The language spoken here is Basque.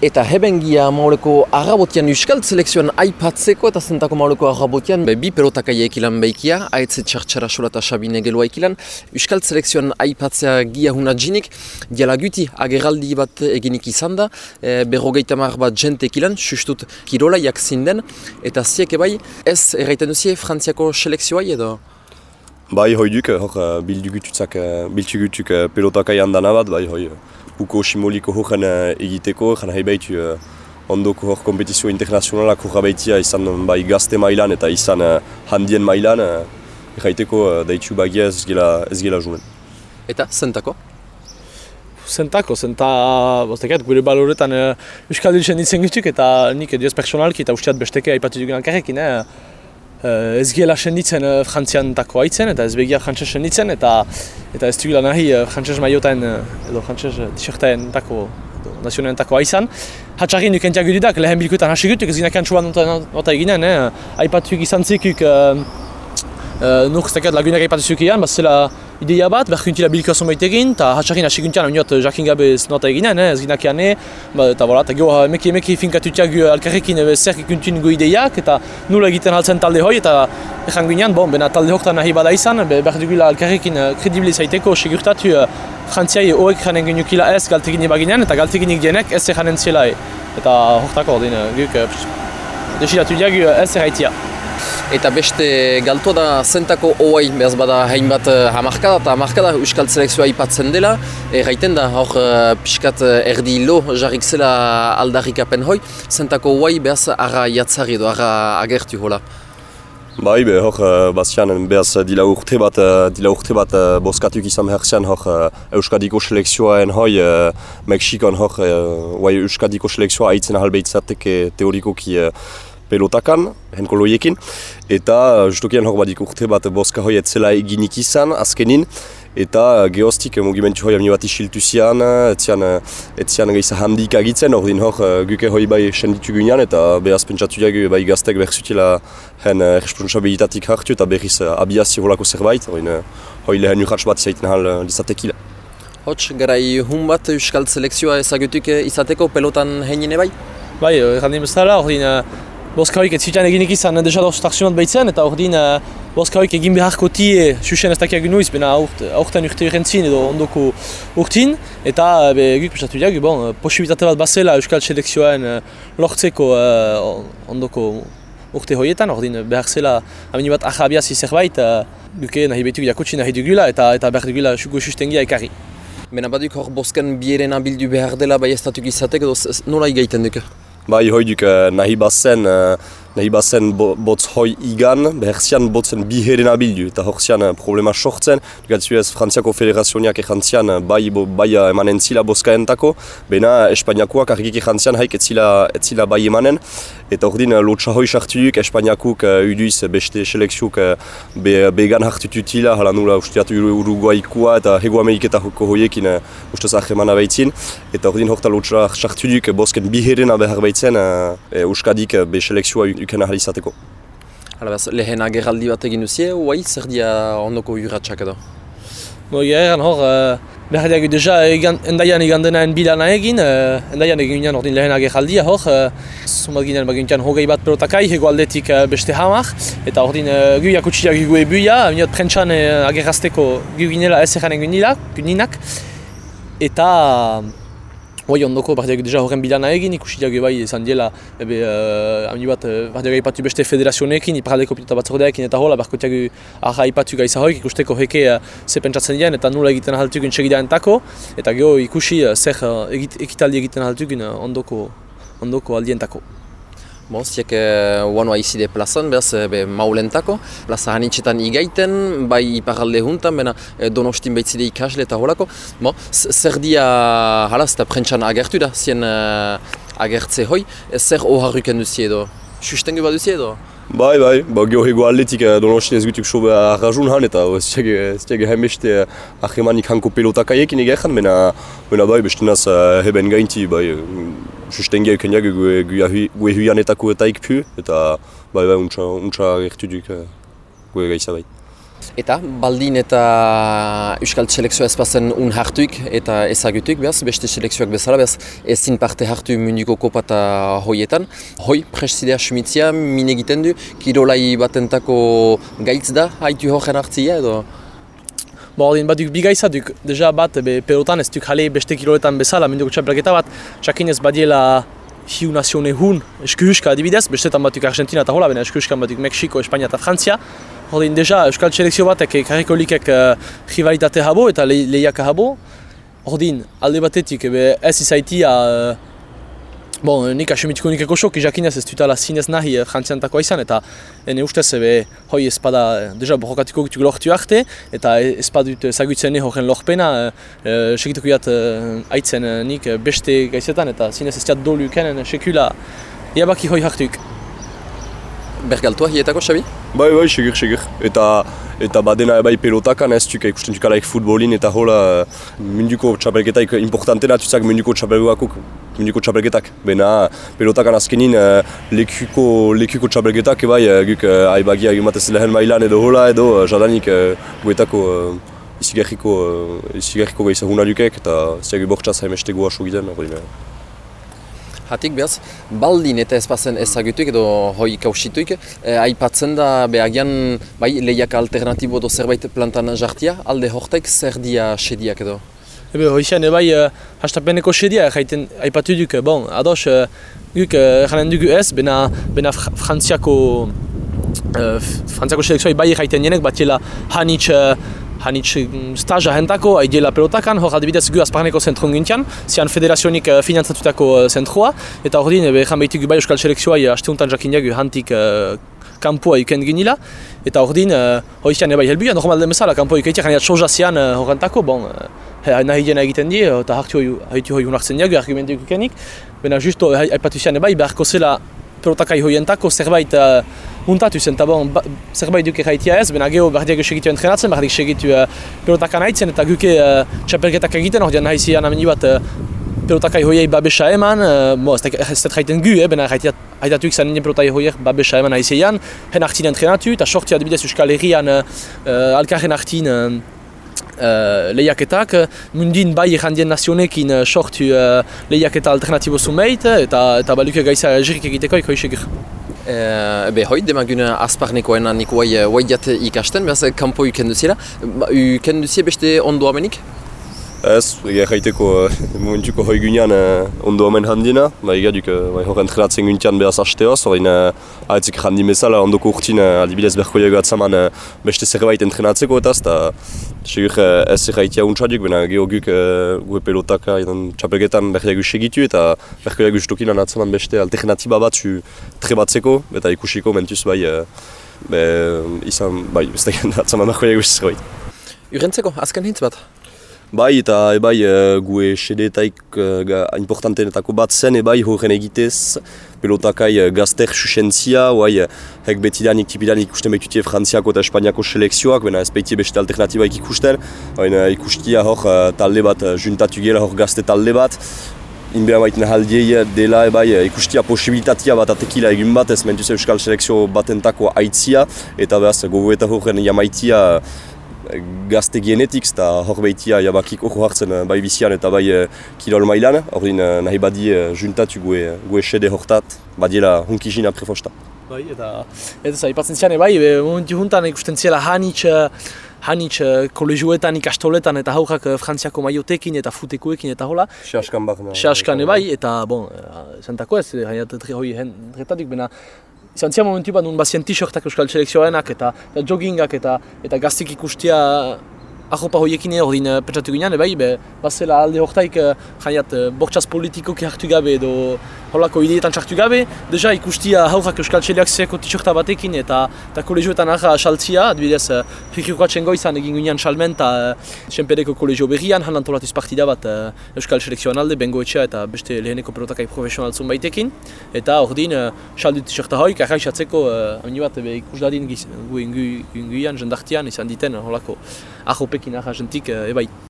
Eta hebengia mauleko arrabotian Euskal Selekzioan aipatzeko eta zentako mauleko arrabotian be, bi pelotakai ekilan behikia, aetze txartxara sola eta gelua ekilan. Euskal Selekzioan aipatzea gia huna djinik, diala guti ageraldi bat eginik izan da, e, berrogeita mar bat jente ekilan, sustut kirolaiak zinden, eta zieke bai, ez erraiten duzie Frantziako selekzioa edo? Bai, hoi duk, hor bildugututzak, bildugutuk pelotakai handan abat, bai, hoi puko simoliko horren uh, egiteko, jana haibaitu uh, ondoko hor kompetizio internazionalak horra baitia izan bai gazte mailan eta izan uh, handien mailan, uh, erraiteko uh, daitu bagia ez gela, ez gela jumen. Eta, zentako? Zentako, zenta, bosteket, gure baloretan uh, Euskal Dilsen ditzen gituk eta nik edioz personalki eta usteat besteke aipatu dugun alkarrekin, eh? Uh, ez giela senditzen uh, frantzian tako haitzen eta ez begia frantzes senditzen eta eta ez dugula nahi uh, frantzes maiotan uh, edo frantzes uh, t-shirtaen tako nazionen tako haizan. Hatxarri nukentia gudidak lehen bilkuetan hasi gutuk ez gina kantsuan nota, eginen, eh? aipatuk izan zikuk uh, uh, nuk lagunak aipatu zukian, bat zela ideia bat, berkuntila bilikoa zonbait egin, eta hatxarrin hasi guntian oinot jakin gabe ez nota eginen, eh, ez ginak jane, ba, eta bola, eta geho emeki emeki finkatutiak alkarrekin zer ikuntun gu ideiak, eta nula egiten haltzen talde hoi, eta ezan ginean, bon, bena talde hoktan nahi bada izan, be, behar dugula alkarrekin kredible zaiteko, segurtatu frantziai hoek janen genukila ez galtegin ebaginean, eta galteginik dienek ez janen zela, eta hoktako, din, guk, desiratu diagu ez erraitia. Eta beste galtua da zentako oai, behaz bada hainbat uh, hamarkada eta hamarkada Euskal Selekzioa ipatzen dela. Erraiten da, hor uh, pixkat uh, erdi lo jarrik zela aldarrik apen hoi. Zentako oai behaz arra jatzari edo arra agertu hola. Bai, be, hor, uh, bastian, behaz dila urte bat, dila urte bat uh, izan herzian, hor, Euskadiko selekzioaen hoi, uh, Mexikon, hor, uh, Euskadiko selekzioa haitzen halbeitzateke teorikoki uh, pelotakan, henkoloiekin, eta justokian hor badik urte bat boska hoi etzela eginik izan, azkenin, eta geostik mugimentu hoi amni bat isiltu zian, etzian, etzian gehiza handik agitzen, hor din hor guke hoi bai senditu guinan, eta behaz pentsatu diagu bai gaztek berzutila hen responsabilitatik hartu, eta berriz abiazi holako zerbait, hoi lehen urratz bat zaiten hal lizatekila. Hots, garai hun bat Euskal Selekzioa ezagutuk izateko pelotan heinine bai? Bai, errandin bezala, hor din Boskaoik ez zitan eginik izan deja dauz tarzionat behitzen eta hor din uh, Boskaoik egin beharko tie susen ez dakiak nuiz, bena aurten urte urrentzin edo ondoko urtin eta be, guk pesatu diag, bon, posibilitate bat bazela Euskal Selekzioen uh, lortzeko uh, ondoko urte hoietan, hor behar zela bat ahabiazi zerbait uh, guke nahi behituk jakotsi nahi dugula eta eta behar dugula sugo sustengia ekarri. Bena baduk hor bosken bieren abildu behar dela bai ez izatek edo nola igaiten duke? Bai, hoi duk nahi bazen, nahi bazen botz hoi igan, beherzian botzen biheren abildu, eta horzian problema sortzen. Gatzu ez Frantziako Federazioniak ejantzian bai, bai emanen zila boskaentako, bena Espainiakoak argik ejantzian haik etzila, etzila bai emanen. Eta hor din, lotsa hoi sartu duk, Espainiakuk uduiz beste selekziuk be, began hartu tutila, hala nula usteatu Uruguaikua eta Hego Ameriketako hoiekin ustez ahemana behitzin. Eta hor din, horta lotsa sartu duk bosken biheren behar baitzen e, Euskadik be selekzioa ukena ahal izateko. Hala behaz, lehen agerraldi bat egin duzie, uai, zer dia ondoko urratxak edo? No, egan hor, uh, behar diagu deja egan, endaian egan denaen bilana egin, uh, endaian egin ginen ordin lehen agerraldia hor, uh, zumat ginen bagintian hogei bat pelotakai, hego aldetik uh, beste hamar, eta ordin uh, gu jakutsiak gu ebuia, minot prentsan uh, agerrazteko gu ginela ez egan egin ninak, eta Hoi ondoko, bardeak deja horren bilana egin, ikusi bai izan diela, ebe, uh, amni bat, bardeak ipatu beste federazionekin, iparaldeko pilota batzordeakin eta hola, barko aha ipatu gaiza hoik, ikusteko heke uh, ze pentsatzen dian, eta nula egiten ahaltukun segidean tako, eta geho ikusi uh, zer uh, ekitaldi egiten ahaltukun uh, ondoko, ondoko aldien ziak uh, uanoa izide plazan, behaz, be, maulentako. Plaza hanitxetan igaiten, bai iparalde juntan, bena donostin behitzide ikasle eta holako. Bon, zer dia halaz eta prentsan agertu da, zien uh, agertze hoi. Zer oharruken duzi edo? Sustengu bat duzi edo? Bai, bai, ba, geho hego atletik donostin ez gutuk sobe arrazun han eta ez tiag hainbeste ahemanik hanko pelotak aiekin egekan, bena, bena bai, beste naz heben gainti, bai, sustengia euken jak gue huianetako eta ikpu, eta bai, bai, untsa, untsa gertu duk gue gaitza bai. Eta, baldin eta Euskal Selekzioa ez bazen un hartuik eta ezagutuik, behaz, beste selekzioak bezala, behaz, ezin parte hartu munduko kopata hoietan. Hoi, presidea sumitzia, min egiten du, kirolai batentako gaitz da, haitu horren hartzia edo? Bo, ordin, bat duk bigaiza duk, deja bat, be, pelotan ez duk jale beste kiroletan bezala, munduko txapelketa bat, txakin ez badiela hiu nazione hun, eskuhuska adibidez, bestetan batuk Argentina eta hola, bena eskuhuskan batuk Mexiko, Espanya eta Frantzia. Hordin, deja, Euskal Selekzio batek karriko likek uh, rivalitate habo eta le, lehiak habo. Hordin, alde batetik, ebe, ez izaitia, uh, bon, nik asumitiko nik eko sok, jakinez ez dutala zinez nahi uh, frantziantako izan, eta ene ustez, ebe, hoi espada, deja, borrokatiko gitu lortu arte, eta espadut zagutzen horren lorpena, uh, segituko jat uh, aitzen nik beste gaizetan, eta zinez ez diat dolu kenen sekula, iabaki hoi hartuik. Bergaltua hietako, Xabi? Bai, bai, segur, segur. Eta, eta badena bai pelotakan ez duk ikusten dukalaik futbolin eta hola munduko txapelketaik importantena tuzak munduko txapelguakuk, munduko txapelketak. Bena pelotakan azkenin uh, lekuko, lekuko txapelketak bai uh, guk uh, aibagia egimatez lehen mailan edo hola edo jadanik guetako izigarriko, izigarriko gehizahuna dukek eta ziagu bortxaz haimestego aso giden. Hatik behaz, baldin eta ezpazen ezagutuik edo hoi kausituik, eh, aipatzen da behagian bai, lehiak alternatibo edo zerbait plantan jartia, alde hortaik zer dia sediak edo? Ebe, hoi zen, bai, uh, hastapeneko sedia, jaiten, aipatu duk, bon, ados, uh, guk, uh, dugu ez, bena, bena fr frantziako, uh, frantziako selekzioa bai jaiten jenek, bat jela hanitz, uh, hanitz mm, staja hentako, haidela pelotakan, hor adibidez gu azparneko zentron gintian, zian federazionik uh, finantzatutako uh, zentroa, eta hor din, ebe, behitigu bai euskal selekzioa, uh, asteuntan jakin hantik uh, kampua iken ginila, eta hor din, uh, hori ebai helbia, normal den bezala, kampua ikaitia, janiat soja zian uh, horrentako, bon, uh, nahi dena egiten die, eta hartu hoi unartzen jagu, argumentu ikenik, bena justo, haipatu zian ebai, beharko zela pelotakai hoientako zerbait uh, untatu zen, eta bon, ba, zerbait duke gaitia ez, bena geho bardiak segitu entrenatzen, bardiak segitu uh, pelotakan haitzen, eta guke uh, txapelketak egiten, ordean nahi zian ameni bat uh, pelotakai hoiei babesa eman, uh, bo, ez dut gaiten gu, eh, bena haitatu ikzan nien pelotai hoiek babesa eman nahi zian, hen hartin entrenatu, eta sortu adibidez Euskal Herrian uh, uh, alkarren hartin uh, uh, lehiaketak, mundin bai errandien nazionekin uh, sortu uh, lehiaketa alternatibo zumeit, eta, eta baluke gaiza jirik egiteko iko isegir. E, be hoi, demagune azparnekoen nik guai jate ikasten, behaz, kanpo uken duziela. Uken duzie beste ondo amenik? Ez, egia jaiteko momentuko hoi gunean ondo omen handiena. Ba, egia duk, bai, hor entrenatzen guntian behaz hasteoz, horrein ahetzik handi mesala ondoko urtin adibidez berkoiago atzaman beste zerbait entrenatzeko eta eta segur ez erraitia untsaduk, bena geho guk gue pelotaka edan txapelgetan berriago segitu eta berkoiago justokinan atzaman beste alternatiba batzu trebatzeko eta ikusiko mentuz bai be, izan, bai, ez da atzaman berkoiago zerbait. Urentzeko, azken hitz bat? Bai, eta e, bai, uh, gue sedetaik uh, importantenetako bat zen, e, bai, horren egitez, pelotakai uh, gazter susentzia, bai, hek betidanik, tipidanik ikusten behitutie Frantziako eta Espainiako selekzioak, baina ez behitie beste alternatibaik ikusten, baina ikustia hor uh, talde bat, uh, juntatu gela hor gazte talde bat, Inbea maiten haldiei dela bai, ikustia posibilitatea bat atekila egin bat, ez mentuz euskal selekzio batentako aitzia, eta behaz, gogo eta horren jamaitia, gazte genetik eta hor behitia jabakik oko hartzen eh, bai bizian eta bai uh, kirol mailan. Hor uh, nahi badi uh, juntatu gue, gue sede hortat, badiela hunkizin aprefosta. Bai, eta eta zaipatzen zian, bai, momentu juntan ikusten ziela hanitz, hanitz kolegioetan ikastoletan eta haurrak frantziako maiotekin eta futekuekin eta hola. Seaskan bakna. Seaskan, bai, eta bon, zentako ez, haiat hoi retatik, bena izan zian momentu bat nun bazien t-shirtak euskal selekzioarenak eta, eta joggingak eta eta gaztik ikustia ahopa hoiekin hor din uh, pentsatu ginean, bai, be, bazela alde hortaik uh, jaiat uh, bortxaz politikoki hartu gabe edo holako ideetan txartu gabe, deja ikustia haurrak euskal txeliak t-shirta batekin eta eta kolegioetan arra saltzia, adibidez, uh, hikirkoatzen goizan egin ginean salmenta senpereko kolegio berrian, han antolatuz partida bat uh, euskal selekzioan alde, bengo etxea eta beste leheneko pelotakai profesionalzun baitekin, eta hor din, uh, saldu t-shirta hoik, arraixatzeko, uh, bat ikus dadin gu ingu, inguian, jendartian, izan diten, holako, ahope Pekin argentik ebai.